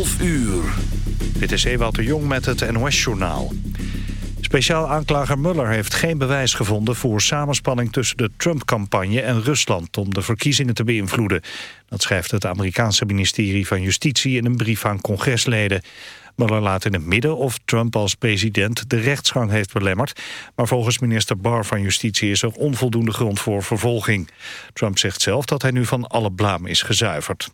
11 uur. Dit is Ewout de Jong met het NOS-journaal. Speciaal aanklager Muller heeft geen bewijs gevonden... voor samenspanning tussen de Trump-campagne en Rusland... om de verkiezingen te beïnvloeden. Dat schrijft het Amerikaanse ministerie van Justitie... in een brief aan congresleden. Muller laat in het midden of Trump als president de rechtsgang heeft belemmerd. Maar volgens minister Barr van Justitie is er onvoldoende grond voor vervolging. Trump zegt zelf dat hij nu van alle blaam is gezuiverd.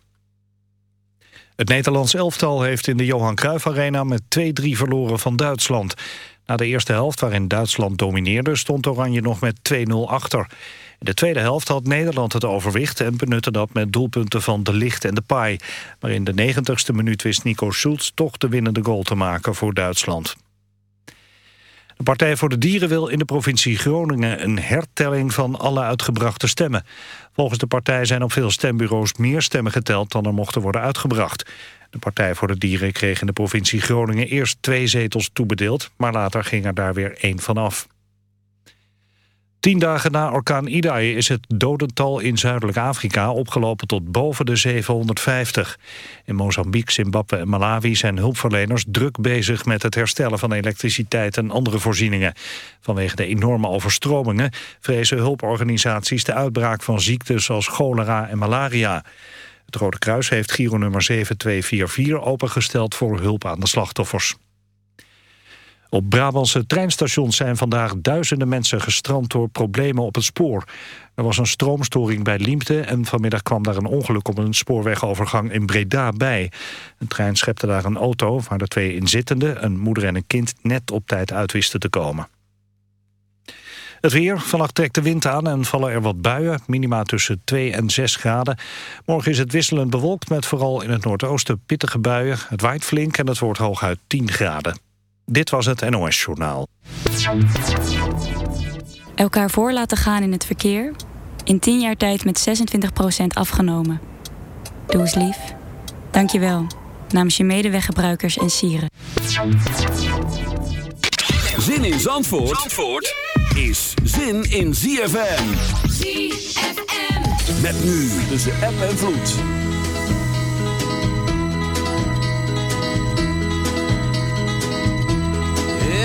Het Nederlands elftal heeft in de Johan Cruijff Arena met 2-3 verloren van Duitsland. Na de eerste helft waarin Duitsland domineerde stond Oranje nog met 2-0 achter. In de tweede helft had Nederland het overwicht en benutte dat met doelpunten van De Licht en De Pai. Maar in de negentigste minuut wist Nico Schulz toch de winnende goal te maken voor Duitsland. De Partij voor de Dieren wil in de provincie Groningen een hertelling van alle uitgebrachte stemmen. Volgens de partij zijn op veel stembureaus meer stemmen geteld dan er mochten worden uitgebracht. De Partij voor de Dieren kreeg in de provincie Groningen eerst twee zetels toebedeeld, maar later ging er daar weer één van af. Tien dagen na orkaan Idai is het dodental in Zuidelijk Afrika opgelopen tot boven de 750. In Mozambique, Zimbabwe en Malawi zijn hulpverleners druk bezig met het herstellen van elektriciteit en andere voorzieningen. Vanwege de enorme overstromingen vrezen hulporganisaties de uitbraak van ziektes als cholera en malaria. Het Rode Kruis heeft Giro nummer 7244 opengesteld voor hulp aan de slachtoffers. Op Brabantse treinstations zijn vandaag duizenden mensen gestrand door problemen op het spoor. Er was een stroomstoring bij Liemte en vanmiddag kwam daar een ongeluk op een spoorwegovergang in Breda bij. Een trein schepte daar een auto waar de twee inzittenden, een moeder en een kind, net op tijd uit wisten te komen. Het weer. Vannacht trekt de wind aan en vallen er wat buien. Minima tussen 2 en 6 graden. Morgen is het wisselend bewolkt met vooral in het noordoosten pittige buien. Het waait flink en het wordt hooguit 10 graden. Dit was het NOS Journaal. Elkaar voor laten gaan in het verkeer. In 10 jaar tijd met 26% afgenomen. Doe eens lief. Dank je wel. Namens je medeweggebruikers en sieren. Zin in Zandvoort, Zandvoort is zin in ZFM. ZFM. Met nu tussen app en vloed.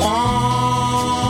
want.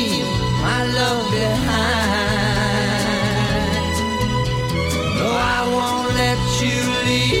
love behind. No, I won't let you leave.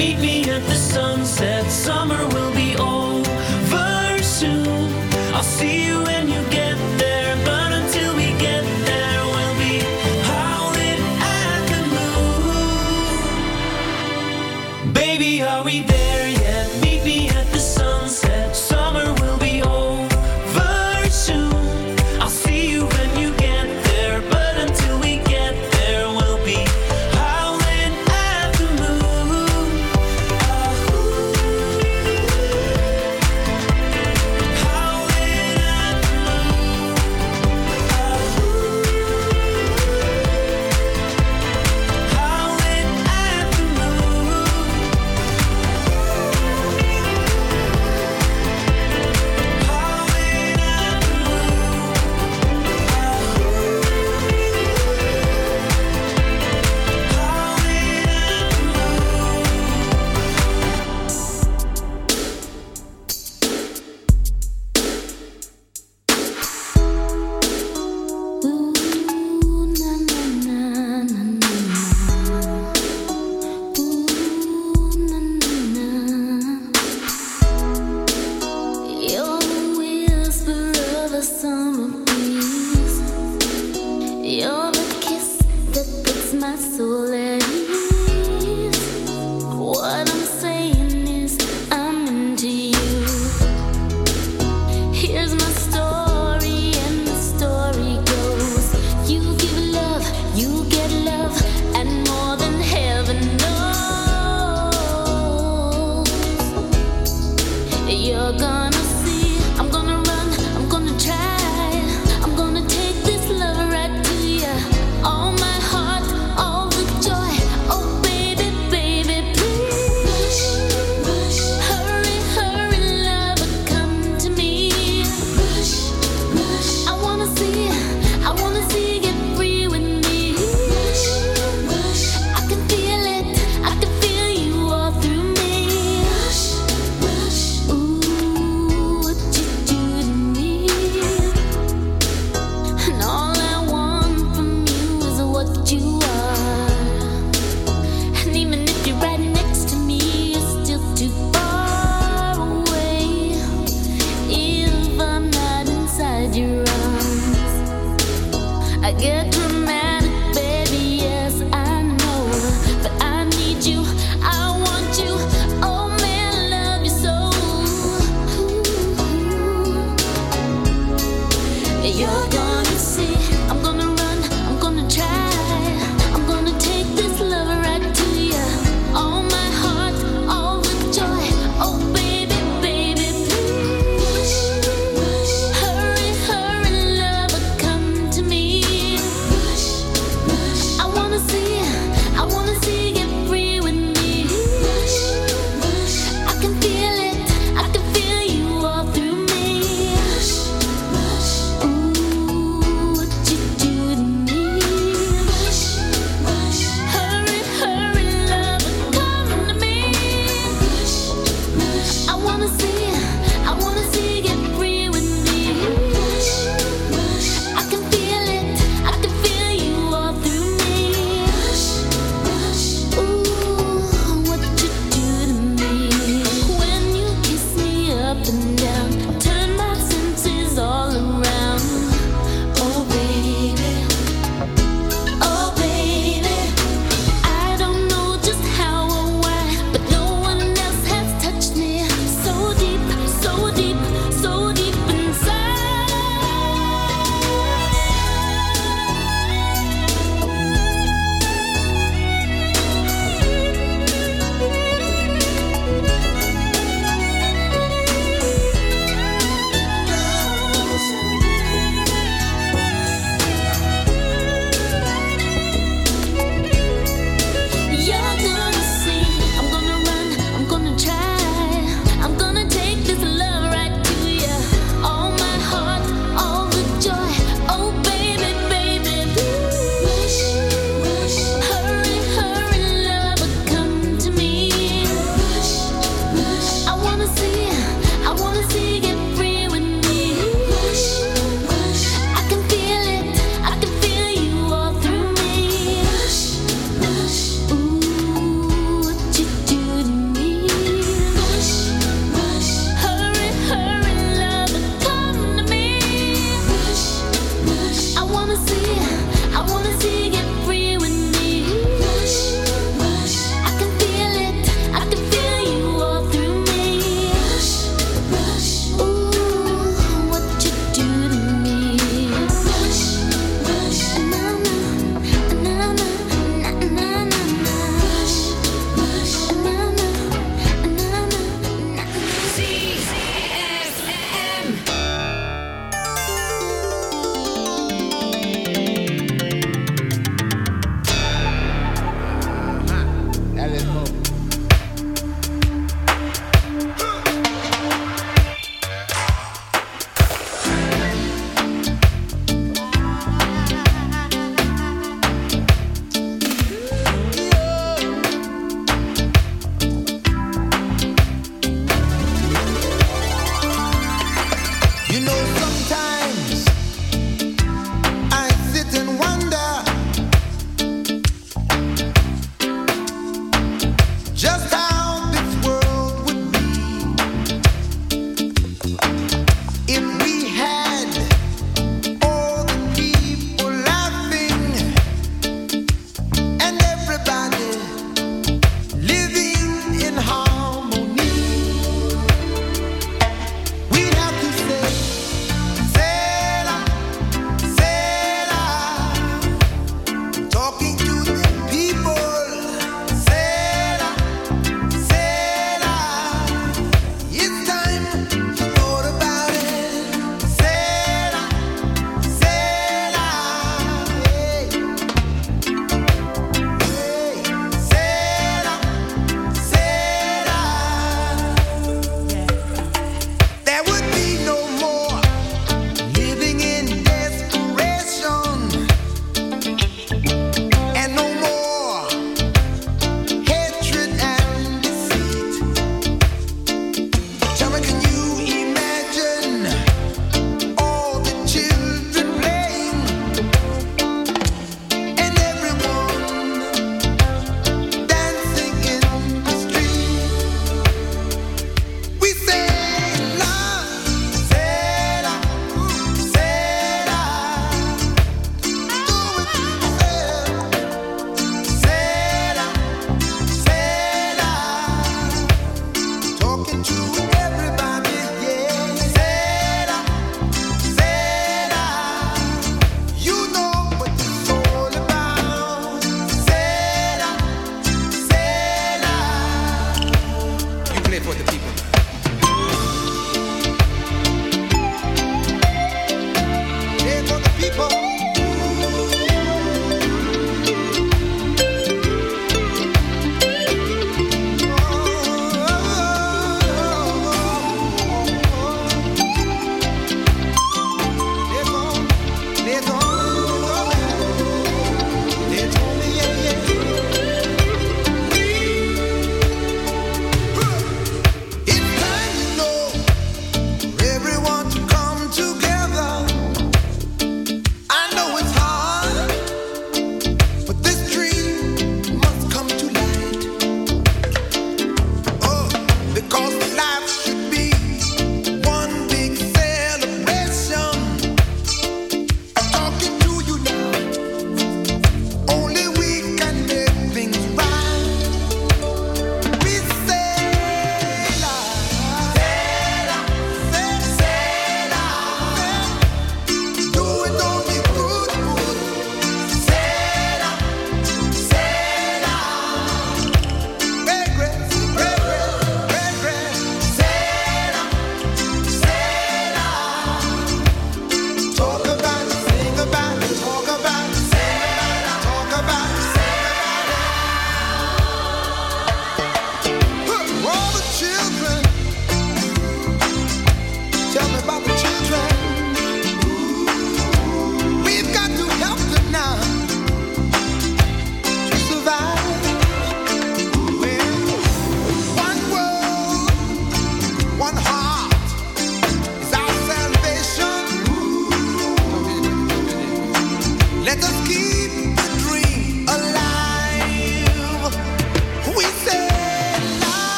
meet me you're gonna see.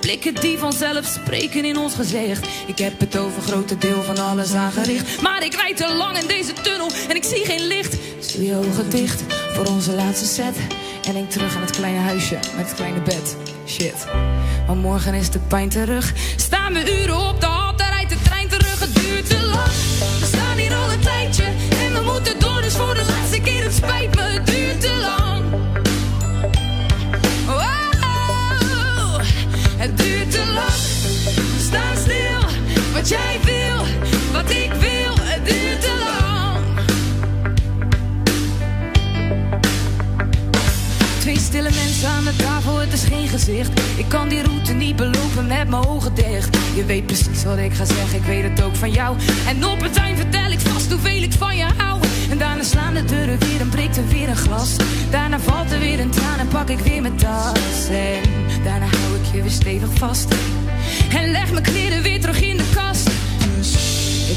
Blikken die vanzelf spreken in ons gezicht. Ik heb het over grote deel van alles aangericht. Maar ik rijd te lang in deze tunnel en ik zie geen licht. Dus je ogen dicht voor onze laatste set. En denk terug aan het kleine huisje met het kleine bed. Shit. Maar morgen is de pijn terug. Staan we uren op de hal, daar rijdt de trein terug. Het duurt te lang. We staan hier al een tijdje. En we moeten door, dus voor de laatste keer. Het spijt me, het duurt te jij wil, wat ik wil. Het duurt te lang. Twee stille mensen aan de tafel, het is geen gezicht. Ik kan die route niet belopen met mijn ogen dicht. Je weet precies wat ik ga zeggen, ik weet het ook van jou. En op het eind vertel ik vast hoeveel ik van je hou. En daarna slaan de deuren weer en breekt er weer een glas. Daarna valt er weer een traan en pak ik weer mijn tas. En daarna hou ik je weer stevig vast. En leg mijn kleren weer terug in de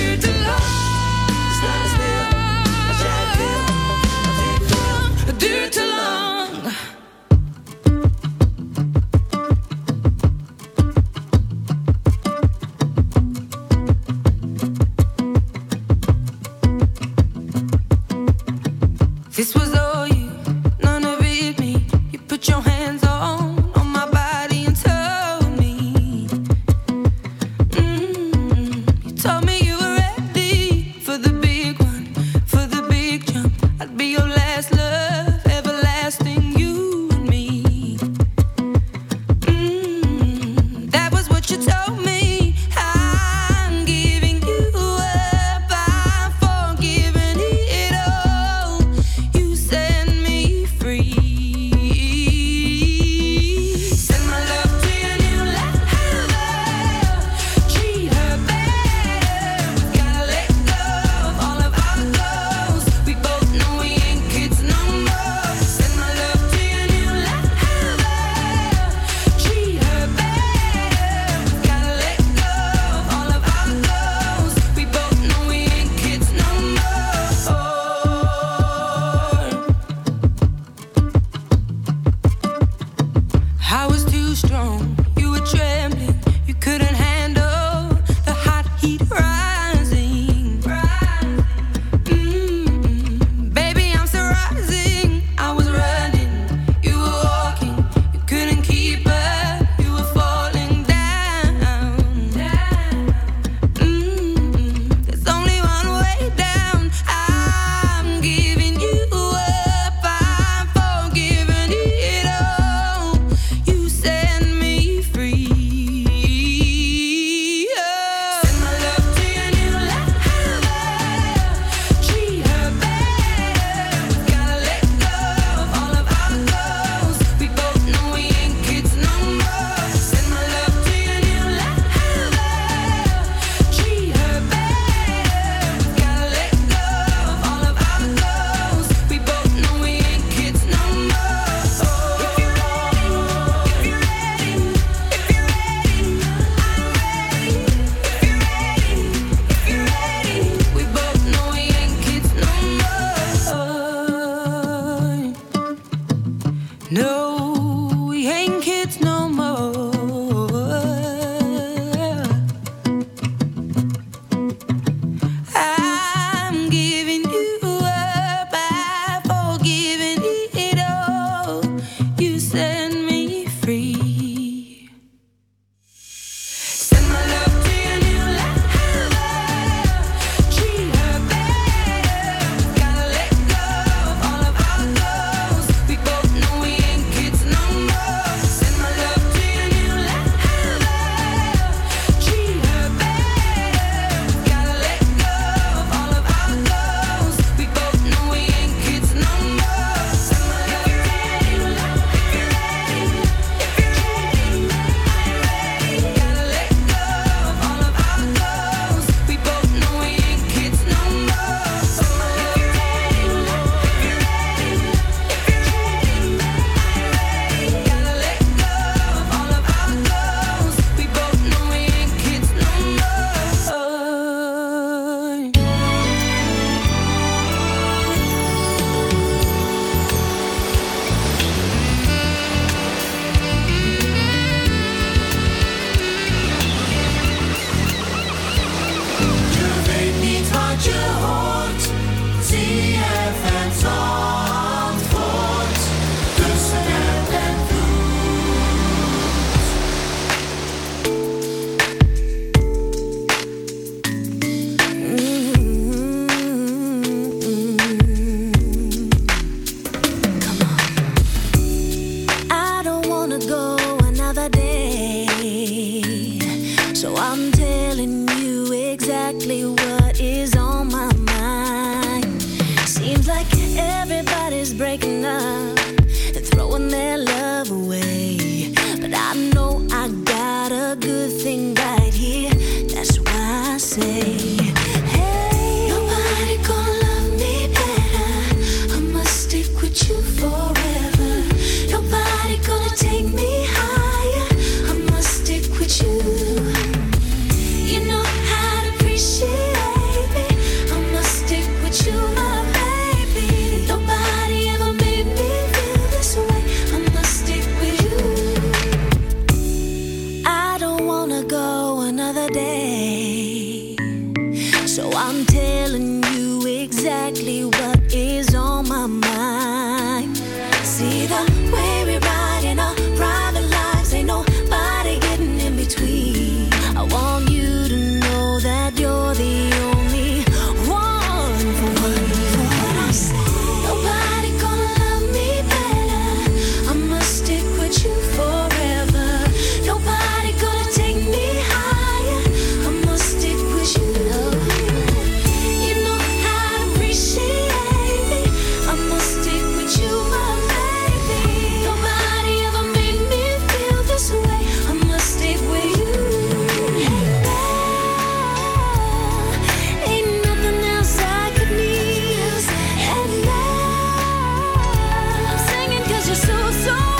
you te so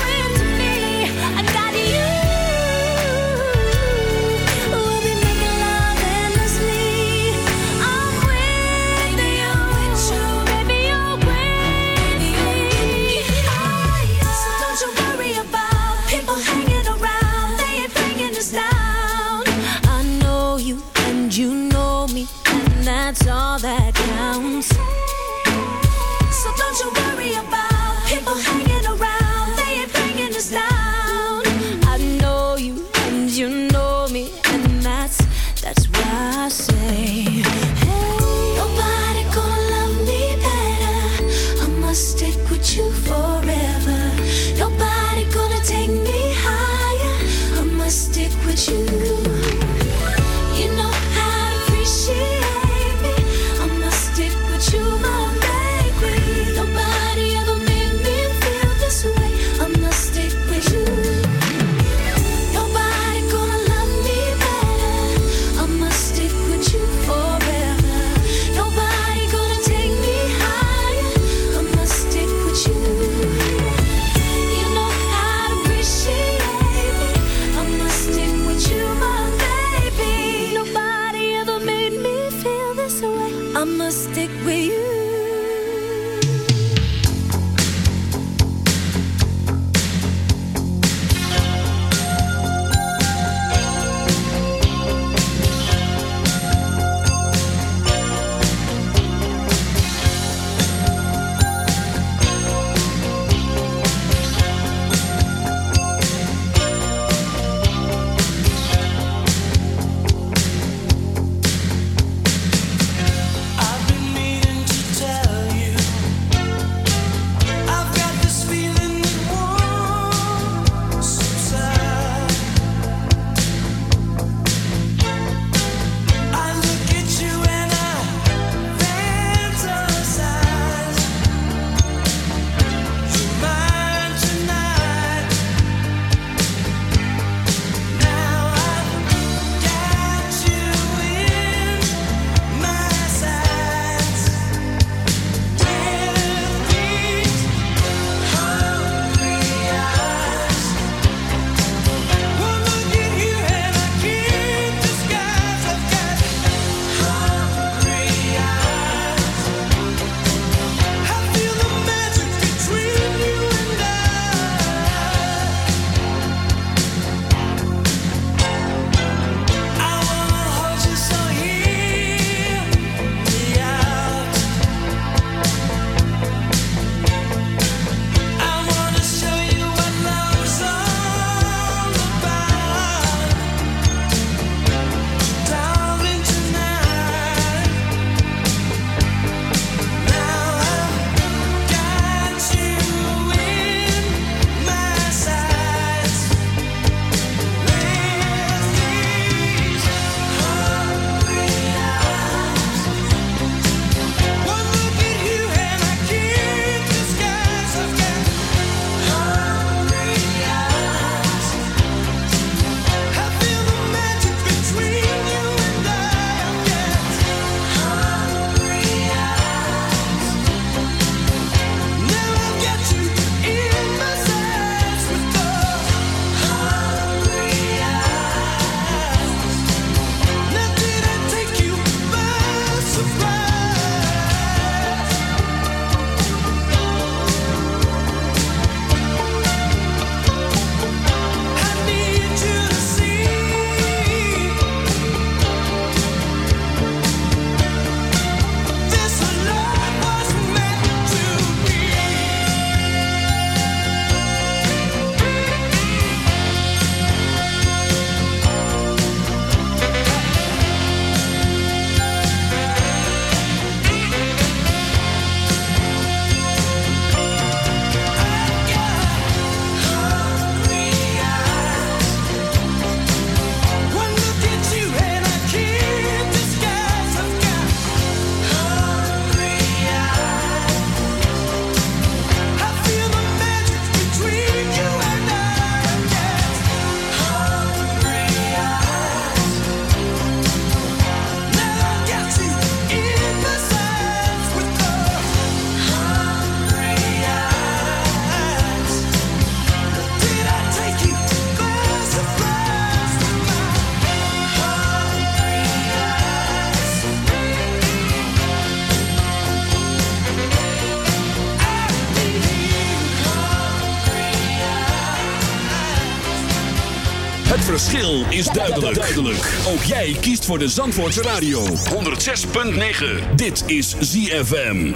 Ook jij kiest voor de Zandvoortse Radio. 106.9. Dit is ZFM.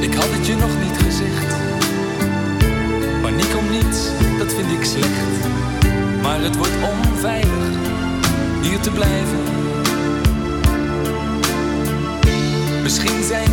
Ik had het je nog niet gezegd. Paniek om niets, dat vind ik slecht. Maar het wordt onveilig hier te blijven.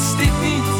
en stik niet.